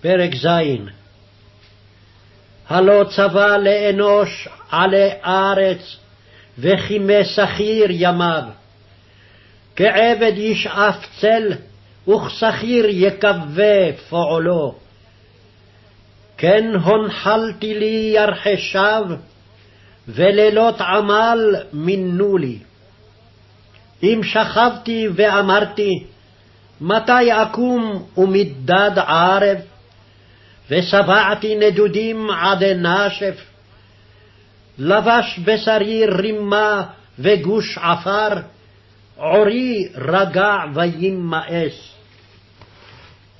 פרק ז. הלא צבא לאנוש עלי ארץ, וכימי שכיר ימיו. כעבד ישאף צל, וכשכיר יקווה פועלו. כן הונחלתי לי ירחשיו, ולילות עמל מינו לי. אם שכבתי ואמרתי, מתי אקום ומדד ערב? ושבעתי נדודים עדי נשף. לבש בשרי רימה וגוש עפר, עורי רגע וימאס.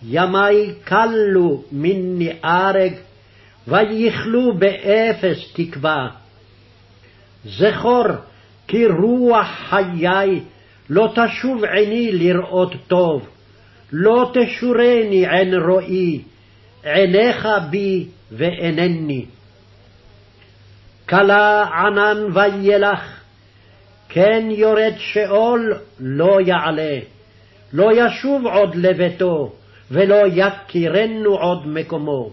ימי כלו מני ארג, ויכלו באפס תקווה. זכור כי רוח חיי לא תשוב עיני לראות טוב, לא תשורני עין רואי, עיניך בי ואינני. כלה ענן וילך, כן יורד שאול לא יעלה, לא ישוב עוד לביתו, ולא יכירנו עוד מקומו.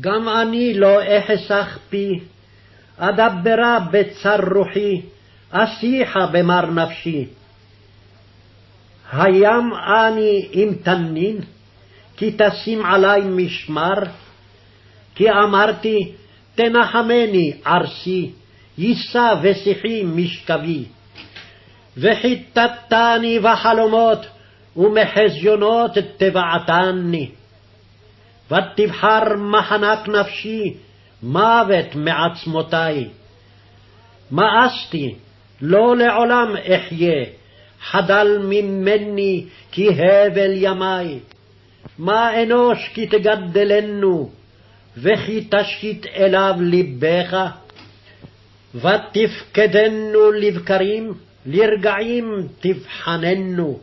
גם אני לא אחסך פי, אדברה בצר רוחי, אשיחה במר נפשי. הים אני אם תנין, כי תשים עלי משמר? כי אמרתי, תנחמני ערסי, יישא ושיחי משכבי. וחיטטני בחלומות, ומחזיונות תבעתני. ותבחר מחנק נפשי, מוות מעצמותי. מאסתי, לא לעולם אחיה, חדל ממני כי הבל ימי. מה אנוש כי תגדלנו, וכי תשית אליו לבך? ותפקדנו לבקרים, לרגעים תבחננו.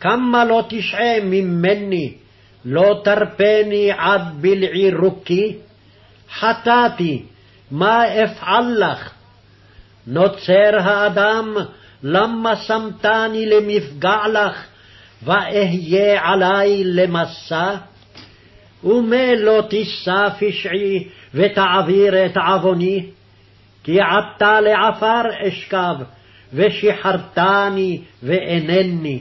כמה לא תשעה ממני, לא תרפני עד בלעי רוקי? חטאתי, מה אפעל לך? נוצר האדם, למה שמתני למפגע לך, ואהיה עלי למסע? ומה לא תישא פשעי, ותעביר את עווני? כי עתה לעפר אשכב, ושחרתני ואינני.